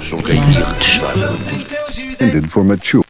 Julguei irretestável. intended for mature.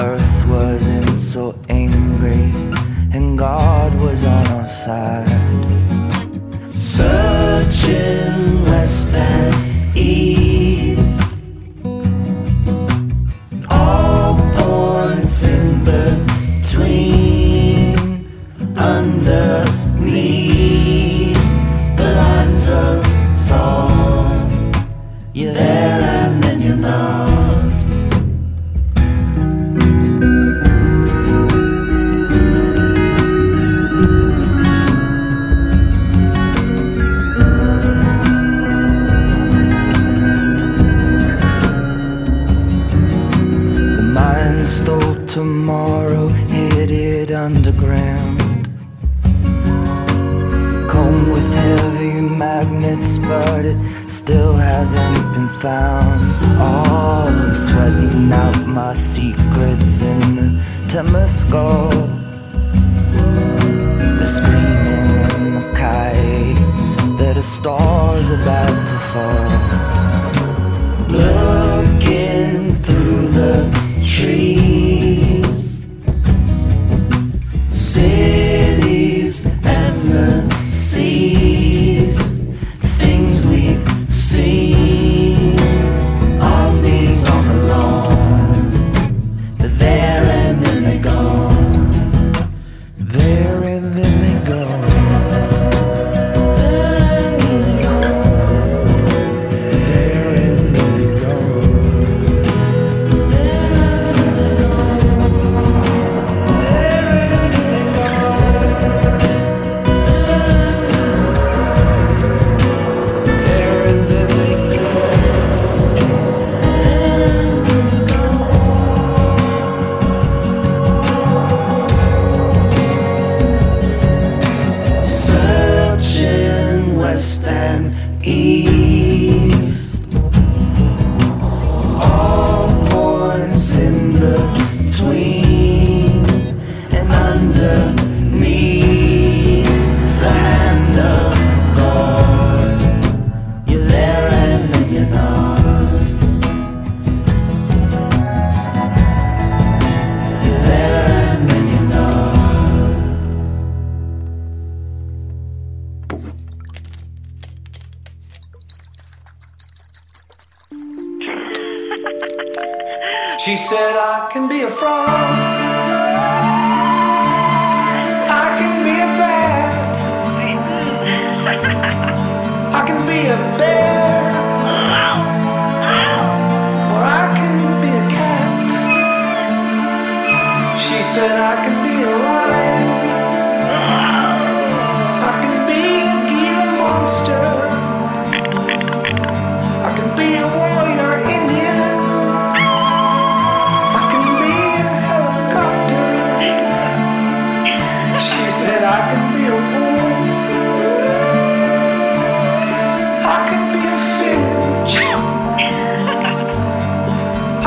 earth wasn't so angry and God was on our side.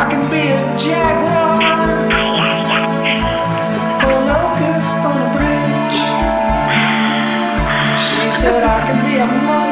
I can be a jaguar, a locust on a branch. She said I can be a monkey.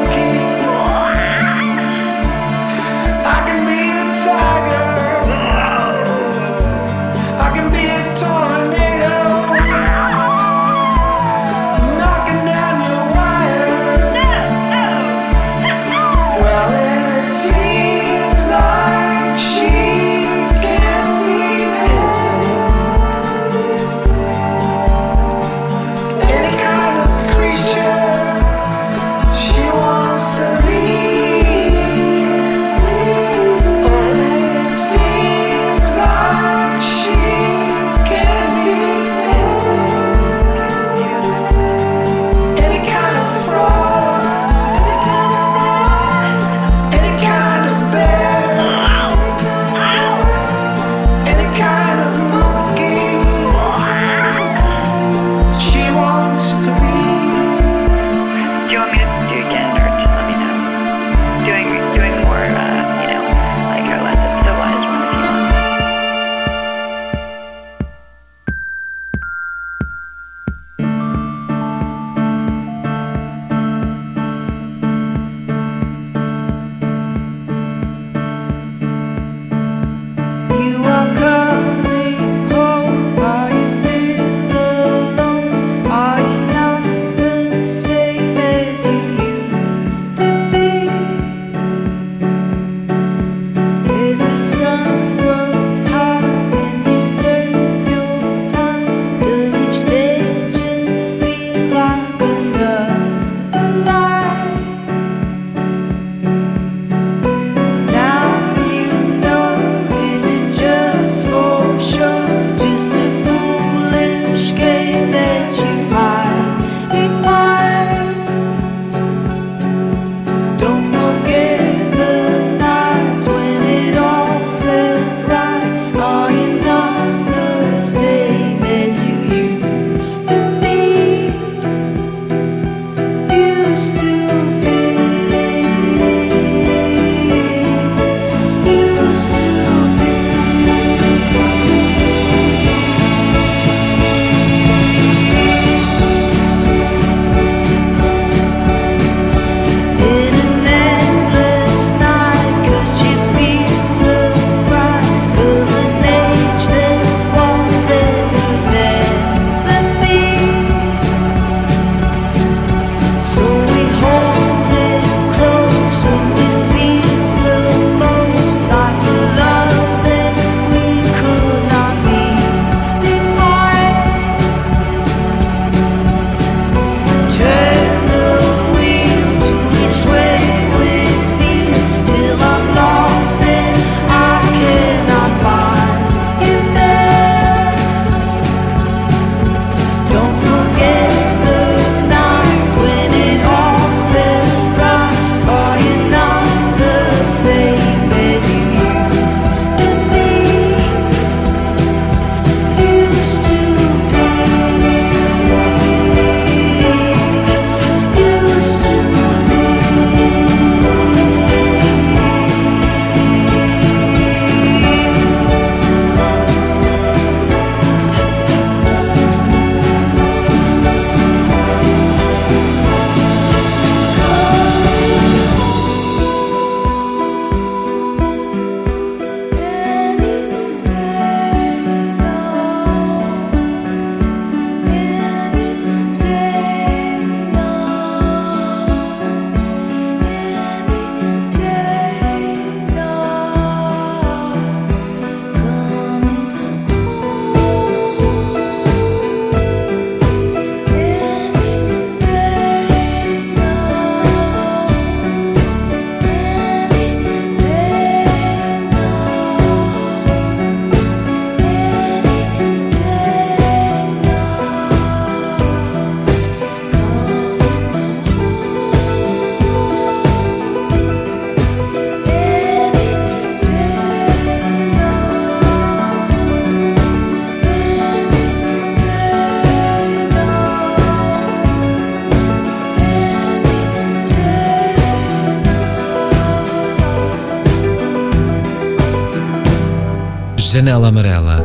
Janela Amarela.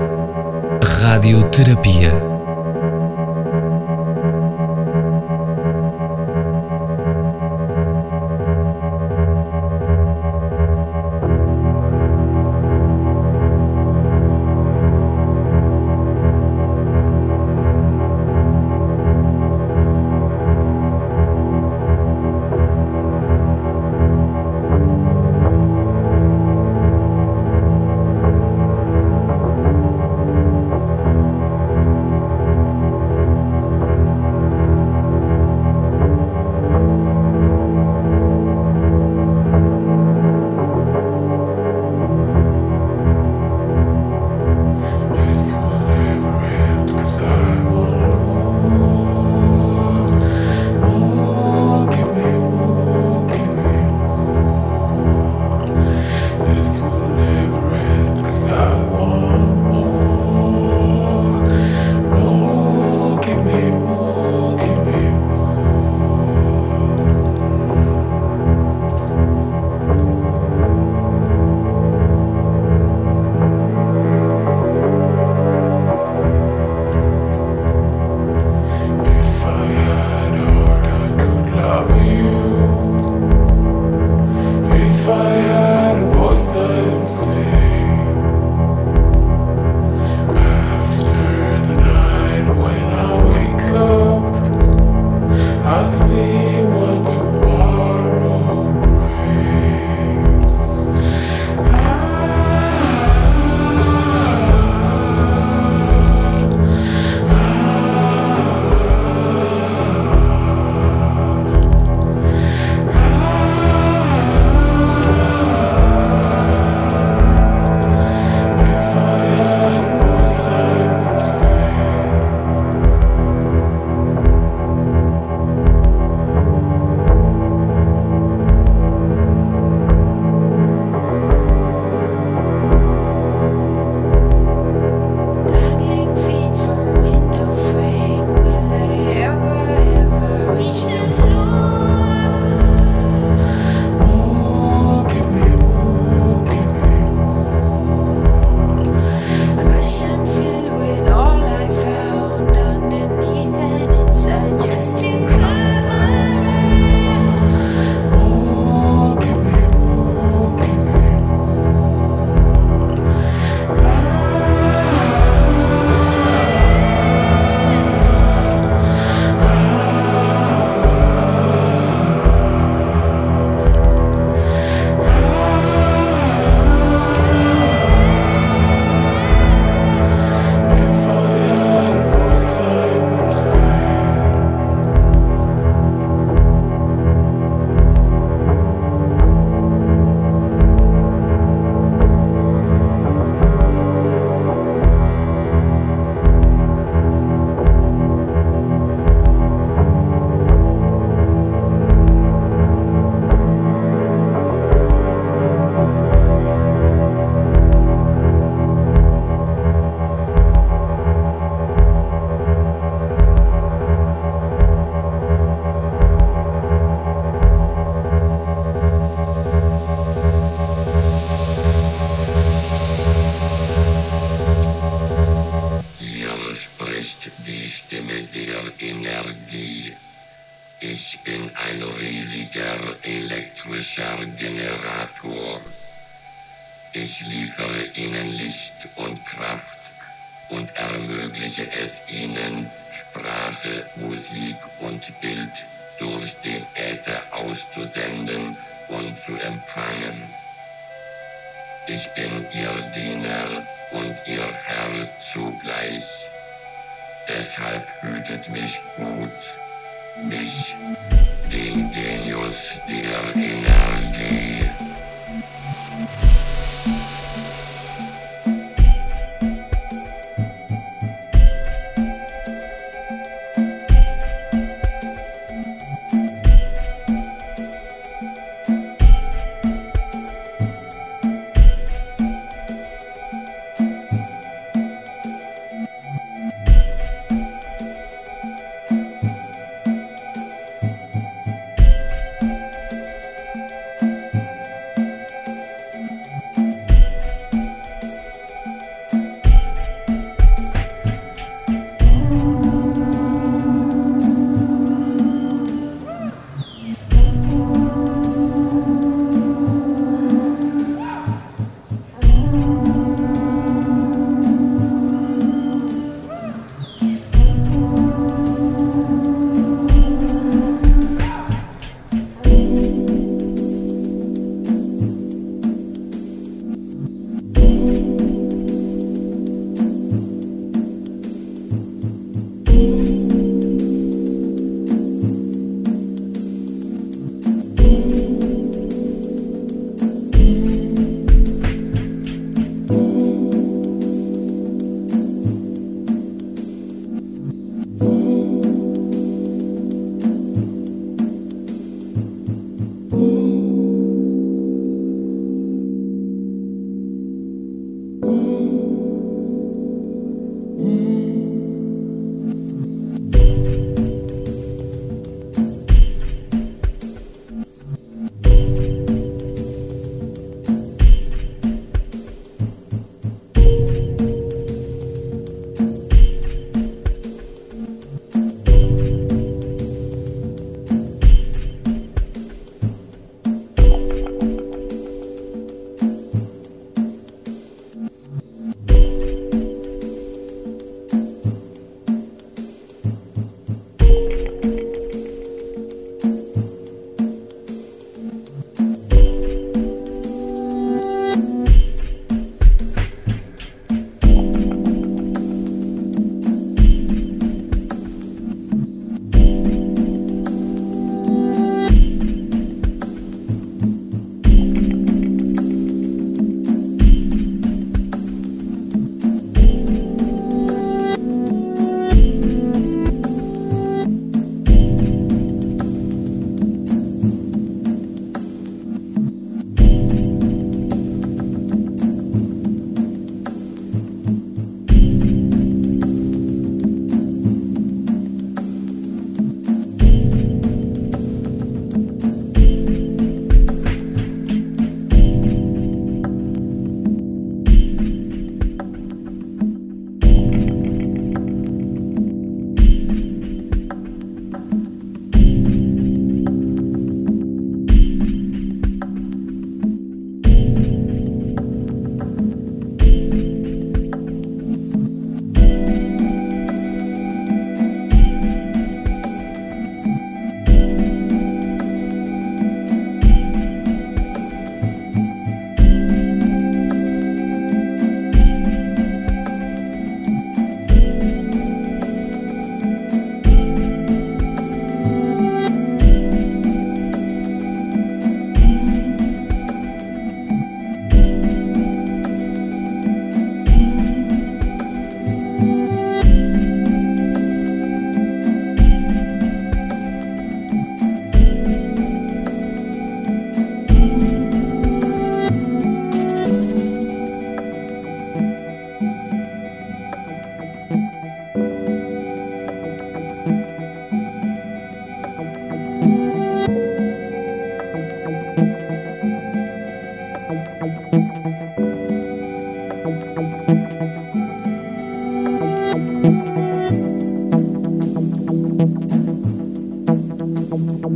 Radioterapia.